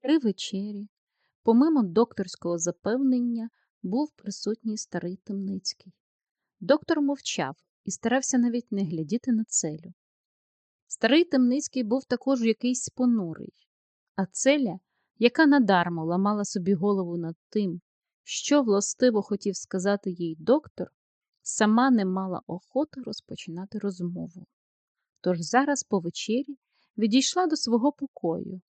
При вечері, помимо докторського запевнення, був присутній старий Темницький. Доктор мовчав і старався навіть не глядіти на целю. Старий Темницький був також якийсь понурий, а целя, яка надармо ламала собі голову над тим, що властиво хотів сказати їй доктор, сама не мала охоти розпочинати розмову. Тож зараз по вечері відійшла до свого покою,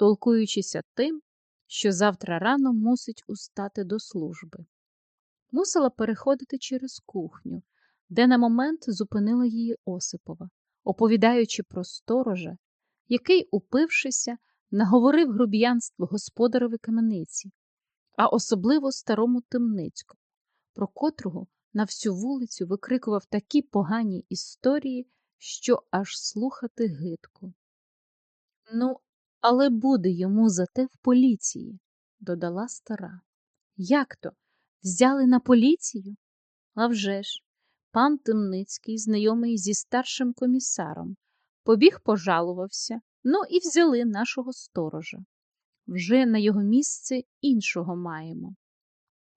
толкуючися тим, що завтра рано мусить устати до служби. Мусила переходити через кухню, де на момент зупинила її Осипова, оповідаючи про сторожа, який, упившися, наговорив груб'янство господарові камениці, а особливо старому темницькому, про котрого на всю вулицю викрикував такі погані історії, що аж слухати гидко. Ну, але буде йому зате в поліції, додала стара. Як то? Взяли на поліцію? А вже ж, пан Темницький, знайомий зі старшим комісаром, побіг пожалувався, ну і взяли нашого сторожа. Вже на його місце іншого маємо.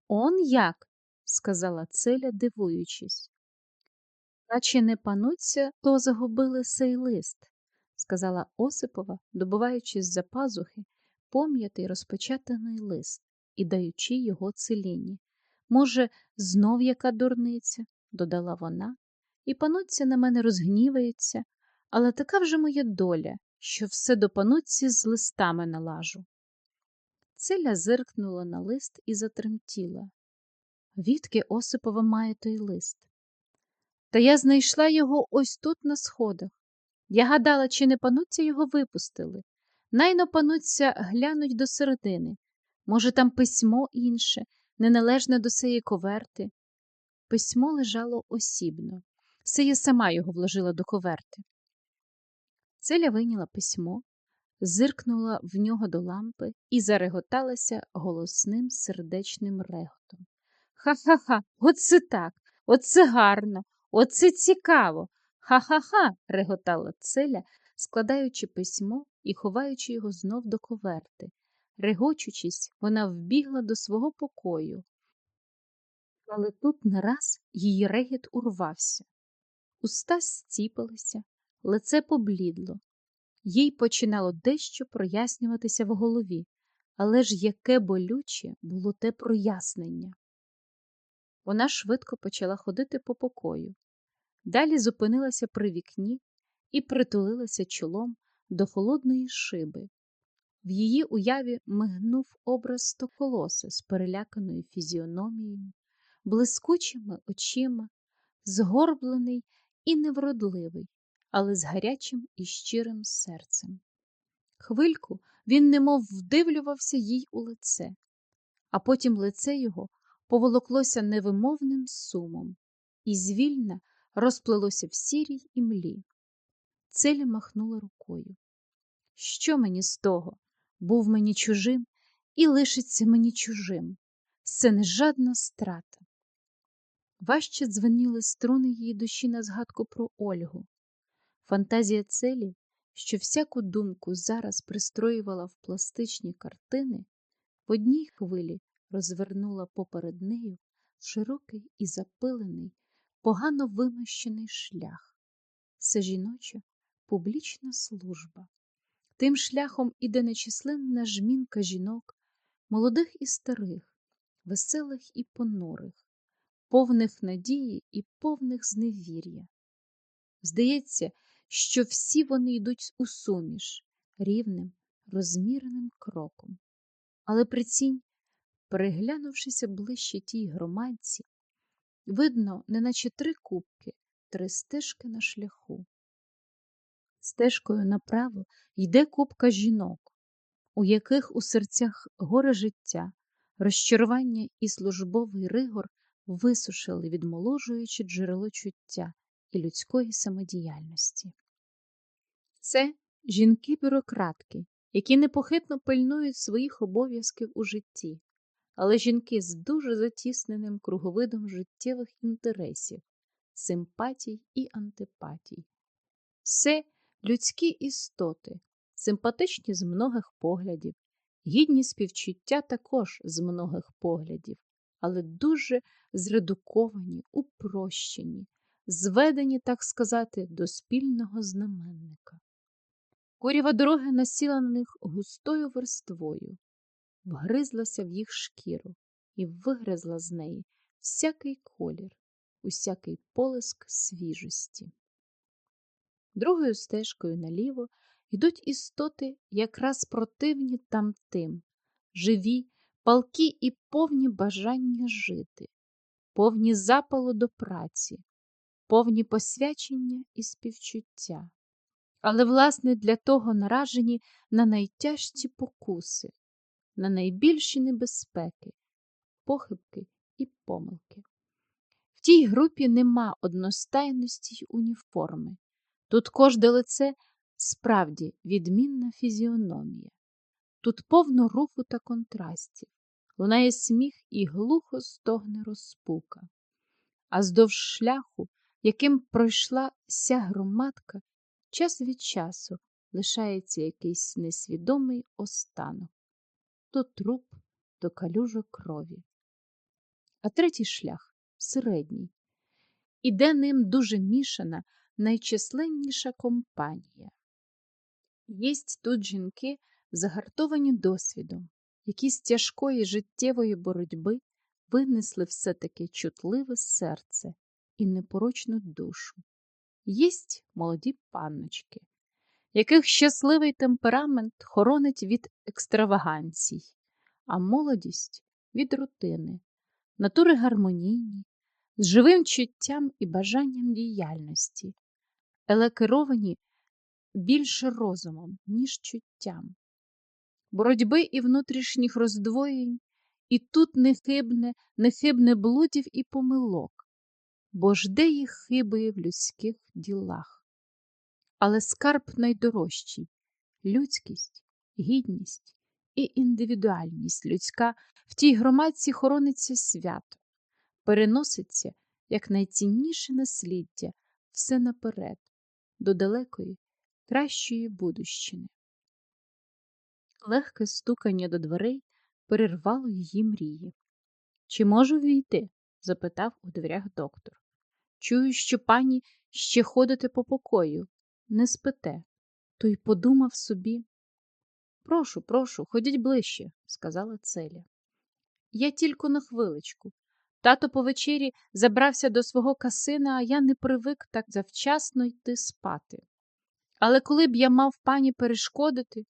Он як? сказала Целя, дивуючись. А чи не пануться, то загубили сей лист, сказала Осипова, добуваючи з-за пазухи пом'ятий розпечатаний лист і даючи його целіні. Може, знов яка дурниця, додала вона, і пануться на мене розгнівається, але така вже моя доля, що все до пануці з листами налажу. Целя зиркнула на лист і затремтіла. Відки Осипова має той лист? Та я знайшла його ось тут на сходах. Я гадала, чи не пануться його випустили. Найно пануться глянуть до середини. Може, там письмо інше, неналежне до сеї коверти. Письмо лежало осібно. Сея сама його вложила до коверти. Целя вийняла письмо, зиркнула в нього до лампи і зареготалася голосним сердечним реготом. Ха-ха-ха, оце так, оце гарно, оце цікаво. Ха-ха-ха, реготала Целя, складаючи письмо і ховаючи його знов до коверти. Регочучись, вона вбігла до свого покою. Але тут нараз її регіт урвався. Уста зціпалися, лице поблідло. Їй починало дещо прояснюватися в голові, але ж яке болюче було те прояснення. Вона швидко почала ходити по покою. Далі зупинилася при вікні і притулилася чолом до холодної шиби. В її уяві мигнув образ стоколоса з переляканою фізіономією, блискучими очима, згорблений і невродливий, але з гарячим і щирим серцем. Хвильку він немов вдивлювався їй у лице, а потім лице його поволоклося невимовним сумом і звільна розплилося в сірій імлі. Целя махнула рукою. Що мені з того? Був мені чужим і лишиться мені чужим. Це не жадна страта. Важче дзвеніли струни її душі на згадку про Ольгу. Фантазія целі, що всяку думку зараз пристроювала в пластичні картини, в одній хвилі розвернула поперед нею широкий і запилений, погано вимощений шлях. Це жіноча публічна служба. Тим шляхом іде нечисленна жмінка жінок, молодих і старих, веселих і понурих, повних надії і повних зневір'я. Здається, що всі вони йдуть у суміш рівним, розміреним кроком. Але прицінь, переглянувшися ближче тій громадці, видно, неначе три кубки, три стежки на шляху. Стежкою направо йде купка жінок, у яких у серцях горе життя, розчарування і службовий ригор висушили, відмоложуючи джерело чуття і людської самодіяльності. Це жінки-бюрократки, які непохитно пильнують своїх обов'язків у житті, але жінки з дуже затісненим круговидом життєвих інтересів, симпатій і антипатій. Це людські істоти, симпатичні з многих поглядів, гідні співчуття також з многих поглядів, але дуже зредуковані, упрощені, зведені, так сказати, до спільного знаменника. Курява дороги насіла на них густою верствою, вгризлася в їх шкіру і вигризла з неї всякий колір, усякий полиск свіжості. Другою стежкою наліво йдуть істоти якраз противні тамтим, живі, палкі і повні бажання жити, повні запалу до праці, повні посвячення і співчуття, але, власне, для того наражені на найтяжчі покуси, на найбільші небезпеки, похибки і помилки. В тій групі нема одностайності й уніформи. Тут кожне лице справді відмінна фізіономія. Тут повно руху та контрастів, лунає сміх і глухо стогне розпука. А здовж шляху, яким пройшла ся громадка, час від часу лишається якийсь несвідомий останок то труп, то калюжа крові. А третій шлях середній. Іде ним дуже мішана, найчисленніша компанія. Єсть тут жінки, загартовані досвідом, які з тяжкої життєвої боротьби винесли все-таки чутливе серце і непорочну душу. Єсть молоді панночки, яких щасливий темперамент хоронить від екстраваганцій, а молодість від рутини, натури гармонійні, з живим чуттям і бажанням діяльності, елекеровані більше розумом, ніж чуттям, боротьби і внутрішніх роздвоєнь, і тут нехибне, нехибне блудів і помилок, бо ж їх хибує в людських ділах. Але скарб найдорожчий людськість, гідність і індивідуальність людська в тій громадці хорониться свято, переноситься як найцінніше насліддя все наперед, до далекої, кращої будущини. Легке стукання до дверей перервало її мрії. Чи можу війти? запитав у дверях доктор. Чую, що пані ще ходите по покою, не спите. То й подумав собі. Прошу, прошу, ходіть ближче, сказала Целя. Я тільки на хвиличку. Тато по вечері забрався до свого касина, а я не привик так завчасно йти спати. Але коли б я мав пані перешкодити.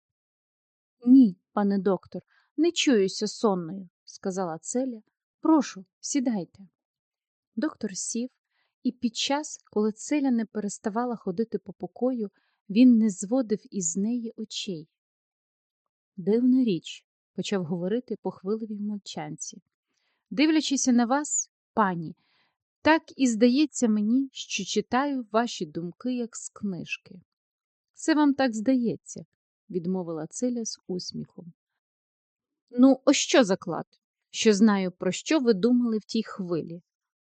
Ні, пане доктор, не чуюся сонною, сказала Целя. Прошу, сідайте. Доктор сів, і під час, коли Целя не переставала ходити по покою, він не зводив із неї очей. Дивна річ, почав говорити по хвилевій мовчанці. Дивлячися на вас, пані, так і здається мені, що читаю ваші думки, як з книжки. Це вам так здається, відмовила Целя з усміхом. Ну, ось що заклад, що знаю, про що ви думали в тій хвилі.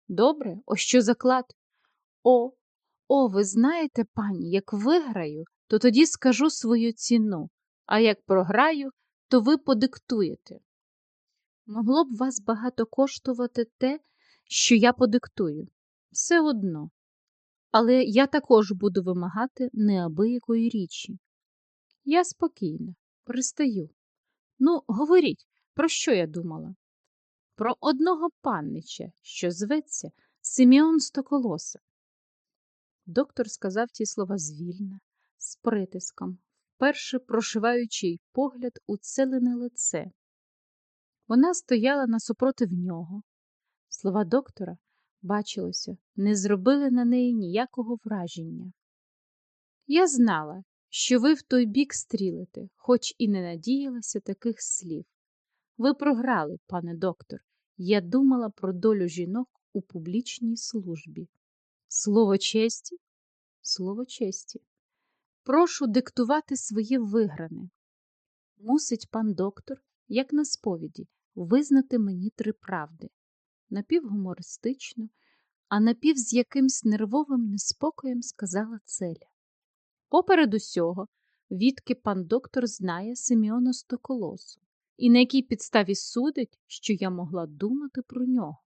Добре, ось що заклад? О, о, ви знаєте, пані, як виграю, то тоді скажу свою ціну, а як програю, то ви подиктуєте. Могло б вас багато коштувати те, що я подиктую. Все одно. Але я також буду вимагати неабиякої річі. Я спокійна, пристаю. Ну, говоріть, про що я думала? Про одного паннича, що зветься Симеон Стоколоса. Доктор сказав ті слова звільно, з притиском, вперше прошиваючи погляд у целене лице. Вона стояла насупротив нього. Слова доктора, бачилося, не зробили на неї ніякого враження. Я знала, що ви в той бік стрілите, хоч і не надіялася таких слів. Ви програли, пане доктор. Я думала про долю жінок у публічній службі. Слово честі? Слово честі. Прошу диктувати своє вигране. Мусить пан доктор, як на сповіді, визнати мені три правди напівгумористично, а напів з якимсь нервовим неспокоєм сказала Целя. Поперед усього, відки пан доктор знає Симеона Стоколосу. І на якій підставі судить, що я могла думати про нього?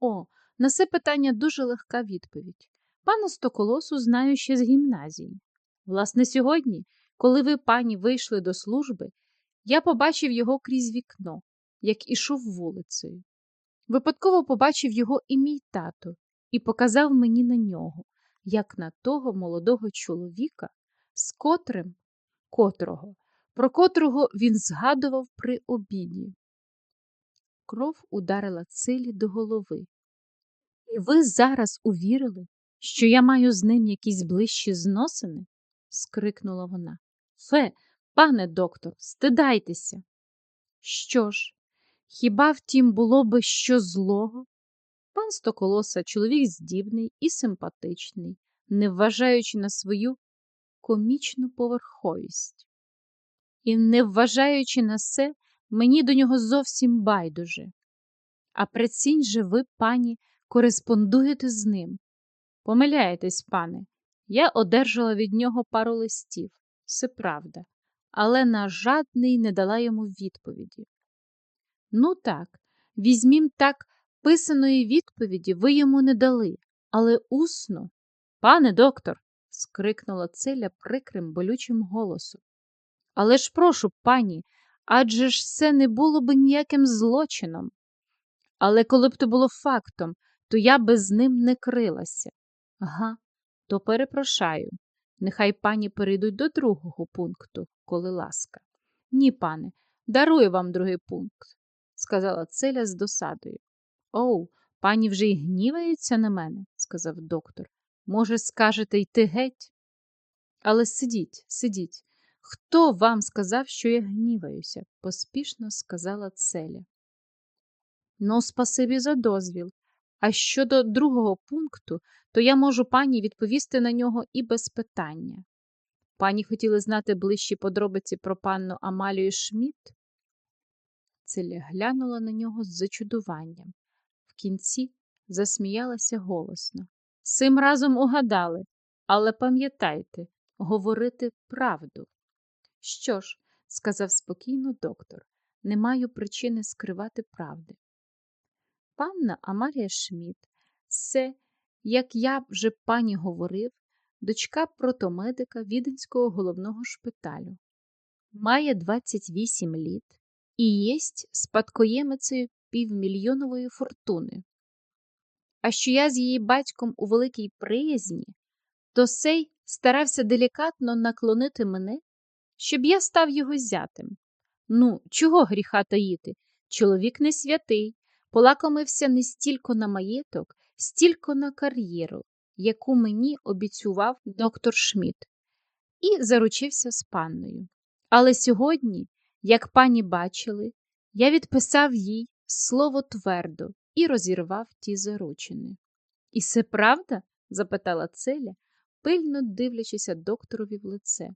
О, на це питання дуже легка відповідь. Пана Стоколосу знаю ще з гімназії. Власне, сьогодні, коли ви, пані, вийшли до служби, я побачив його крізь вікно, як ішов вулицею. Випадково побачив його і мій тато, і показав мені на нього, як на того молодого чоловіка, з котрим, котрого, про котрого він згадував при обіді. Кров ударила цилі до голови. І ви зараз увірили, що я маю з ним якісь ближчі зносини? скрикнула вона. Фе, пане доктор, стидайтеся. Що ж, хіба втім було би що злого? Пан Стоколоса чоловік здібний і симпатичний, не вважаючи на свою комічну поверховість. І не вважаючи на це, мені до нього зовсім байдуже. А прицінь же ви, пані, кореспондуєте з ним. Помиляєтесь, пане, я одержала від нього пару листів, все правда, але на жадний не дала йому відповіді. Ну так, візьмім так, писаної відповіді ви йому не дали, але усно. Пане доктор, скрикнула Целя прикрим болючим голосом. Але ж прошу, пані, адже ж це не було б ніяким злочином. Але коли б то було фактом, то я би з ним не крилася. Ага, то перепрошаю. Нехай пані перейдуть до другого пункту, коли ласка. Ні, пане, дарую вам другий пункт, сказала Целя з досадою. Оу, пані вже й гнівається на мене, сказав доктор. Може, скажете йти геть? Але сидіть, сидіть. Хто вам сказав, що я гніваюся? поспішно сказала Целя. Ну, спасибі за дозвіл. А щодо другого пункту, то я можу пані відповісти на нього і без питання. Пані хотіли знати ближчі подробиці про панну Амалію Шмідт? Целя глянула на нього з зачудуванням. В кінці засміялася голосно. Сим разом угадали, але пам'ятайте, говорити правду. Що ж, сказав спокійно доктор, не маю причини скривати правди. Панна Амалія Шмідт, це, як я вже пані говорив, дочка протомедика Віденського головного шпиталю. Має 28 літ і єсть спадкоємицею півмільйонової фортуни. А що я з її батьком у великій приязні, то сей старався делікатно наклонити мене, щоб я став його зятем. Ну, чого гріха таїти? Чоловік не святий, полакомився не стільки на маєток, стільки на кар'єру, яку мені обіцював доктор Шмідт, і заручився з панною. Але сьогодні, як пані бачили, я відписав їй слово твердо і розірвав ті заручини. І це правда? запитала Целя, пильно дивлячися докторові в лице.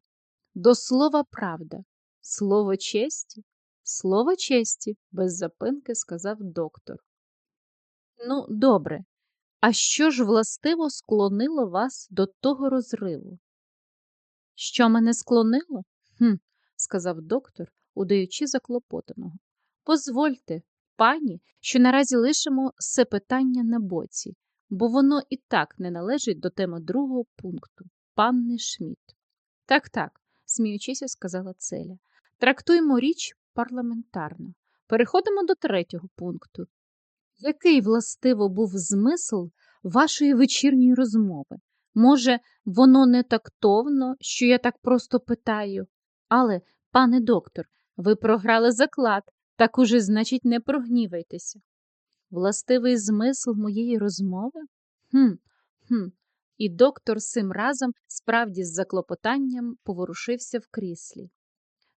До слова правда, слово честі, слово честі, без запинки сказав доктор. Ну, добре, а що ж властиво склонило вас до того розриву? Що мене склонило? «Хм», – сказав доктор, удаючи заклопотаного. Позвольте, пані, що наразі лишимо це питання на боці, бо воно і так не належить до теми другого пункту панни Шмідт. Так, так, сміючися, сказала Целя. Трактуємо річ парламентарно. Переходимо до третього пункту. Який властиво був змисл вашої вечірньої розмови? Може, воно не тактовно, що я так просто питаю, але, пане доктор, ви програли заклад, так уже, значить, не прогнівайтеся. Властивий змисл моєї розмови? Хм, хм. І доктор цим разом справді з заклопотанням поворушився в кріслі.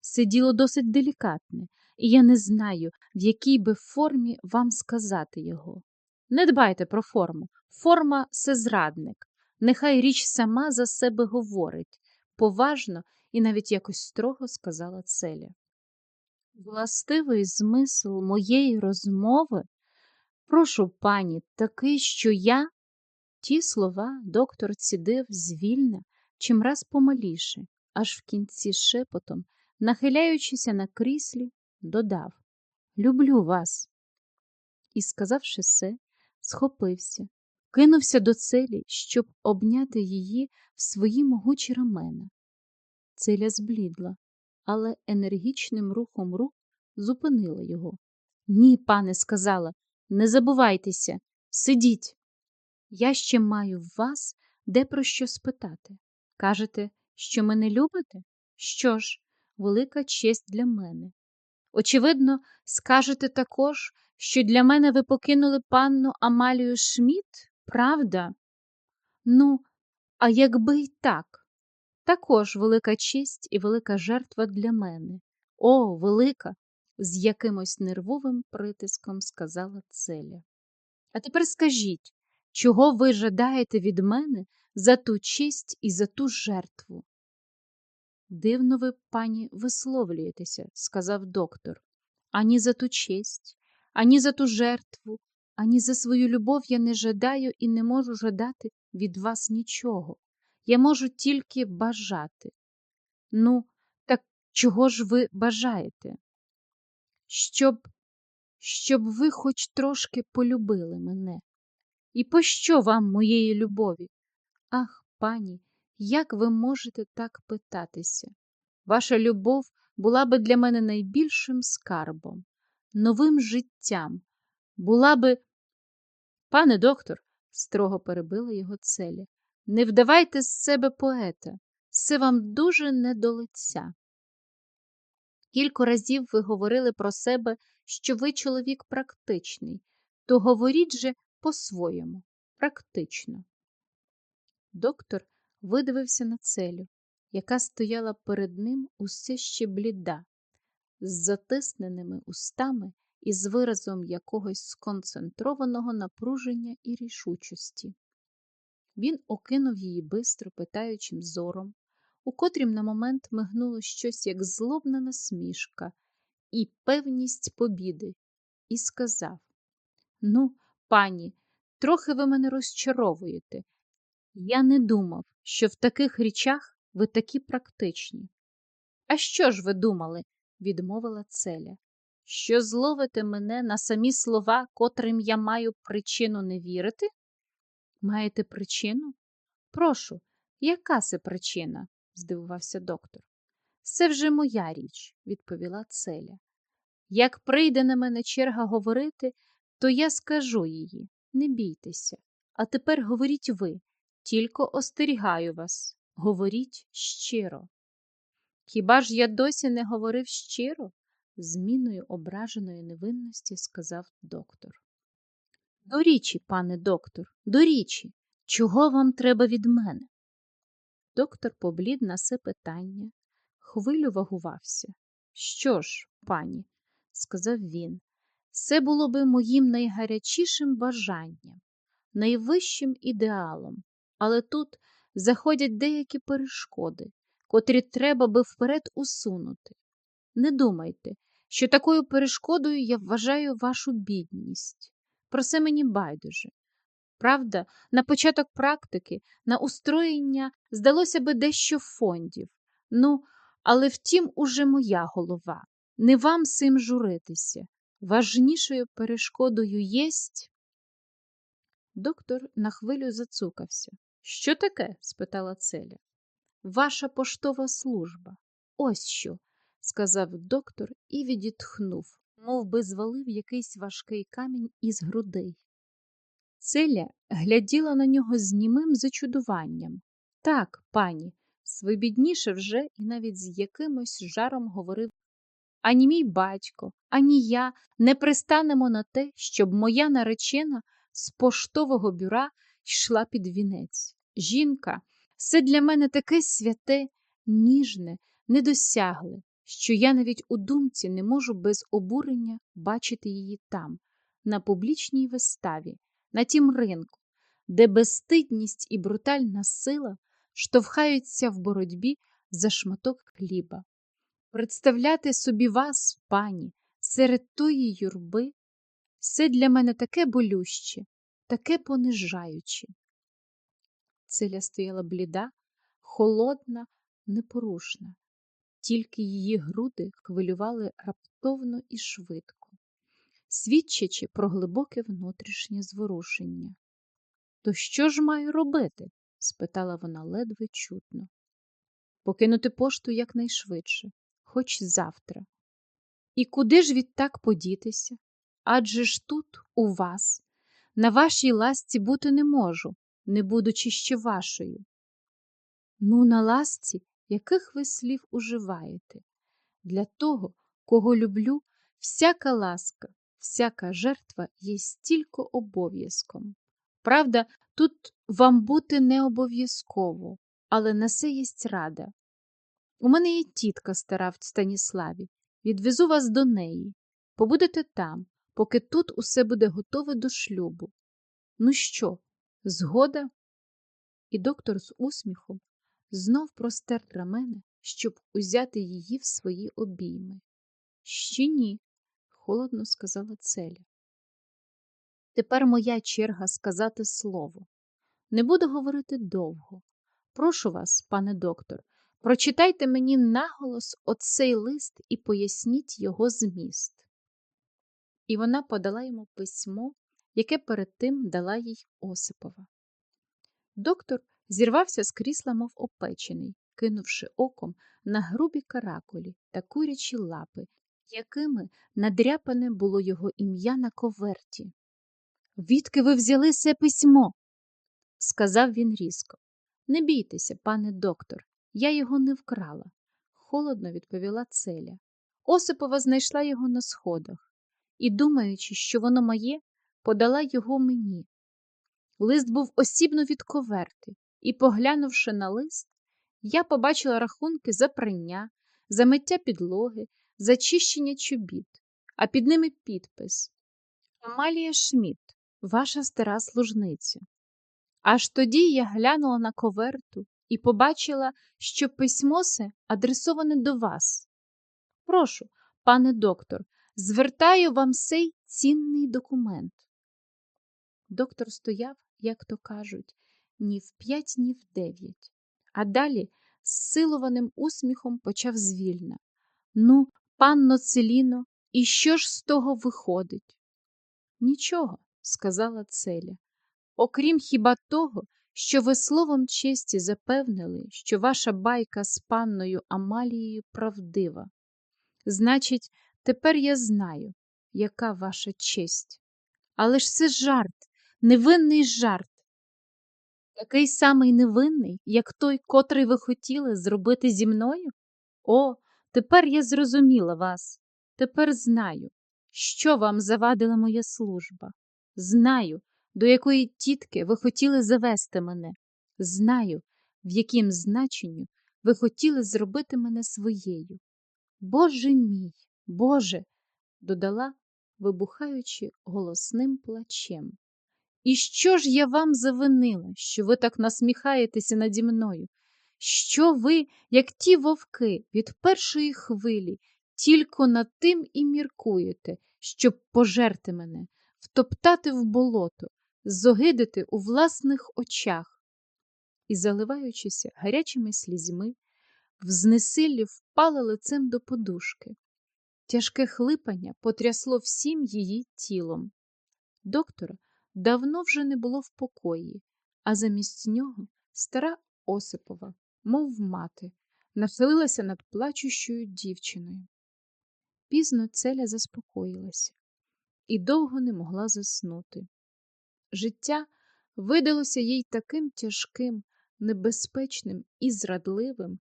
Сиділо досить делікатне, і я не знаю, в якій би формі вам сказати його. Не дбайте про форму. Форма це зрадник. Нехай річ сама за себе говорить, поважно і навіть якось строго сказала Целя. Властивий змисл моєї розмови, прошу пані, такий, що я. Ті слова доктор цідив звільна, чимраз помаліше, аж в кінці шепотом, нахиляючися на кріслі, додав Люблю вас. І, сказавши це, схопився, кинувся до целі, щоб обняти її в свої могучі рамена. Целя зблідла, але енергічним рухом рук зупинила його. Ні, пане, сказала, не забувайтеся, сидіть. Я ще маю вас де про що спитати. Кажете, що мене любите? Що ж, велика честь для мене. Очевидно, скажете також, що для мене ви покинули панну Амалію Шміт, правда? Ну, а якби й так, також велика честь і велика жертва для мене. О, велика! з якимось нервовим притиском сказала Целя. А тепер скажіть, чого ви жадаєте від мене за ту честь і за ту жертву? Дивно ви, пані, висловлюєтеся, сказав доктор. Ані за ту честь, ані за ту жертву, ані за свою любов я не жадаю і не можу жадати від вас нічого. Я можу тільки бажати. Ну, так чого ж ви бажаєте? Щоб, щоб ви хоч трошки полюбили мене. І пощо вам моєї любові? Ах, пані, як ви можете так питатися? Ваша любов була би для мене найбільшим скарбом, новим життям, була би. Пане доктор, строго перебила його целя, не вдавайте з себе поета, це вам дуже не до лиця. Кілька разів ви говорили про себе, що ви чоловік практичний, то говоріть же по-своєму, практично. Доктор видивився на целю, яка стояла перед ним усе ще бліда, з затисненими устами і з виразом якогось сконцентрованого напруження і рішучості. Він окинув її бистро питаючим зором, у котрім на момент мигнуло щось як злобна насмішка і певність побіди, і сказав Ну, пані, трохи ви мене розчаровуєте. Я не думав, що в таких річах ви такі практичні. А що ж ви думали? відмовила Целя. Що зловите мене на самі слова, котрим я маю причину не вірити? Маєте причину? Прошу, яка це причина? здивувався доктор. Це вже моя річ, відповіла Целя. Як прийде на мене черга говорити, то я скажу її. Не бійтеся. А тепер говоріть ви, тільки остерігаю вас, говоріть щиро. Хіба ж я досі не говорив щиро? зміною ображеної невинності сказав доктор. До річі, пане доктор, до річі, чого вам треба від мене? Доктор поблід на це питання, хвилю вагувався. Що ж, пані, сказав він, це було би моїм найгарячішим бажанням, найвищим ідеалом, але тут заходять деякі перешкоди, котрі треба би вперед усунути. Не думайте, що такою перешкодою я вважаю вашу бідність. Про це мені байдуже. Правда, на початок практики, на устроєння здалося би дещо фондів. Ну, але втім, уже моя голова. Не вам цим журитися. Важнішою перешкодою єсть. Доктор на хвилю зацукався. Що таке? спитала Целя. Ваша поштова служба. Ось що, сказав доктор і відітхнув, мов би звалив якийсь важкий камінь із грудей. Целя гляділа на нього з німим зачудуванням. Так, пані, свобідніше вже і навіть з якимось жаром говорив ані мій батько, ані я не пристанемо на те, щоб моя наречена з поштового бюра йшла під вінець. Жінка, все для мене таке святе, ніжне, недосягле, що я навіть у думці не можу без обурення бачити її там, на публічній виставі, на тім ринку, де безстидність і брутальна сила штовхаються в боротьбі за шматок хліба. Представляти собі вас, пані, серед тої юрби, все для мене таке болюще, таке понижаюче. Циля стояла бліда, холодна, непорушна, тільки її груди хвилювали раптовно і швидко, свідчачи про глибоке внутрішнє зворушення. То що ж маю робити? спитала вона ледве чутно. Покинути пошту якнайшвидше, хоч завтра. І куди ж відтак подітися? Адже ж тут, у вас, на вашій ласці бути не можу, не будучи ще вашою. Ну, на ласці, яких ви слів уживаєте? Для того, кого люблю, всяка ласка, всяка жертва є стільки обов'язком. Правда, тут вам бути не обов'язково, але на це єсть рада. У мене є тітка стара в Станіславі. Відвезу вас до неї. Побудете там, поки тут усе буде готове до шлюбу. Ну що, згода? І доктор з усміхом знов простер рамене, щоб узяти її в свої обійми. Ще ні, холодно сказала Целя. Тепер моя черга сказати слово. Не буду говорити довго. Прошу вас, пане доктор, прочитайте мені наголос оцей лист і поясніть його зміст. І вона подала йому письмо, яке перед тим дала їй Осипова. Доктор зірвався з крісла, мов опечений, кинувши оком на грубі каракулі та курячі лапи, якими надряпане було його ім'я на коверті. Відки ви взяли це письмо? сказав він різко. Не бійтеся, пане доктор, я його не вкрала, холодно відповіла Целя. Осипова знайшла його на сходах і, думаючи, що воно моє, подала його мені. Лист був осібно від коверти, і, поглянувши на лист, я побачила рахунки за прання, за миття підлоги, за чищення чобіт, а під ними підпис Амалія Шмідт, ваша стара служниця. Аж тоді я глянула на коверту і побачила, що письмо се адресоване до вас. Прошу, пане доктор, звертаю вам сей цінний документ. Доктор стояв, як то кажуть, ні в п'ять, ні в дев'ять, а далі з силованим усміхом почав звільна. Ну, панно Целіно, і що ж з того виходить? Нічого, сказала Целя. Окрім хіба того, що ви словом честі запевнили, що ваша байка з панною Амалією правдива. Значить, тепер я знаю, яка ваша честь. Але ж це жарт, невинний жарт. Такий самий невинний, як той, котрий ви хотіли зробити зі мною? О, тепер я зрозуміла вас. Тепер знаю, що вам завадила моя служба. Знаю, до якої тітки ви хотіли завести мене. Знаю, в яким значенню ви хотіли зробити мене своєю. Боже мій, Боже, додала, вибухаючи голосним плачем. І що ж я вам завинила, що ви так насміхаєтеся наді мною? Що ви, як ті вовки від першої хвилі, тільки над тим і міркуєте, щоб пожерти мене, втоптати в болото, зогидити у власних очах? І, заливаючися гарячими слізьми, в знесиллі впала лицем до подушки. Тяжке хлипання потрясло всім її тілом. Доктора давно вже не було в покої, а замість нього стара Осипова, мов мати, нахилилася над плачущою дівчиною. Пізно целя заспокоїлася і довго не могла заснути. Життя видалося їй таким тяжким, небезпечним і зрадливим,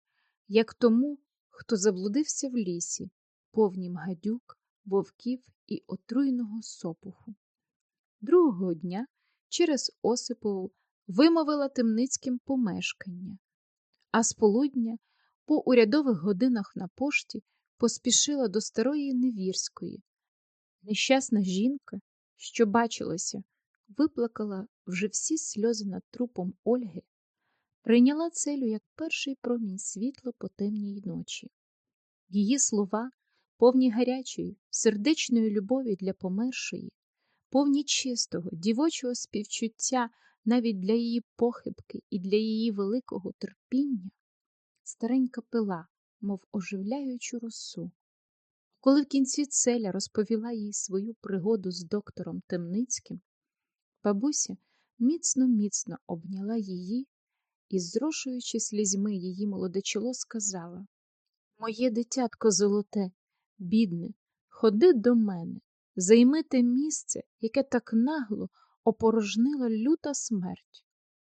як тому, хто заблудився в лісі, повнім гадюк, вовків і отруйного сопуху. Другого дня через Осипову вимовила Темницьким помешкання, а з полудня по урядових годинах на пошті поспішила до старої Невірської. Нещасна жінка, що бачилася, виплакала вже всі сльози над трупом Ольги, прийняла целю як перший промінь світла по темній ночі. Її слова, повні гарячої, сердечної любові для помершої, повні чистого, дівочого співчуття навіть для її похибки і для її великого терпіння, старенька пила, мов оживляючу росу. Коли в кінці целя розповіла їй свою пригоду з доктором Темницьким, бабуся міцно-міцно обняла її і, зрошуючи слізьми її молоде чоло, сказала Моє дитятко золоте, бідне, ходи до мене, займи те місце, яке так нагло опорожнила люта смерть.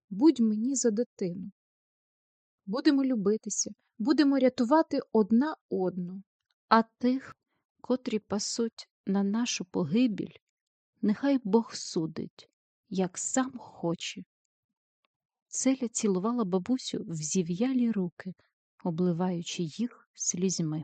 Будь мені за дитину. Будемо любитися, будемо рятувати одна одну, а тих, котрі пасуть на нашу погибіль, нехай Бог судить, як сам хоче. Целя цілувала бабусю в зів'ялі руки, обливаючи їх слізьми.